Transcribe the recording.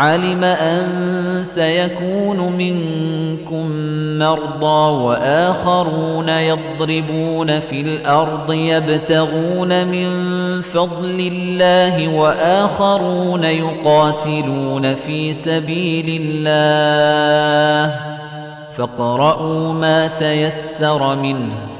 علم أن سيكون منكم مرضى وآخرون يضربون في الأرض يبتغون من فضل الله وآخرون يقاتلون في سبيل الله فاقرؤوا ما تيسر منه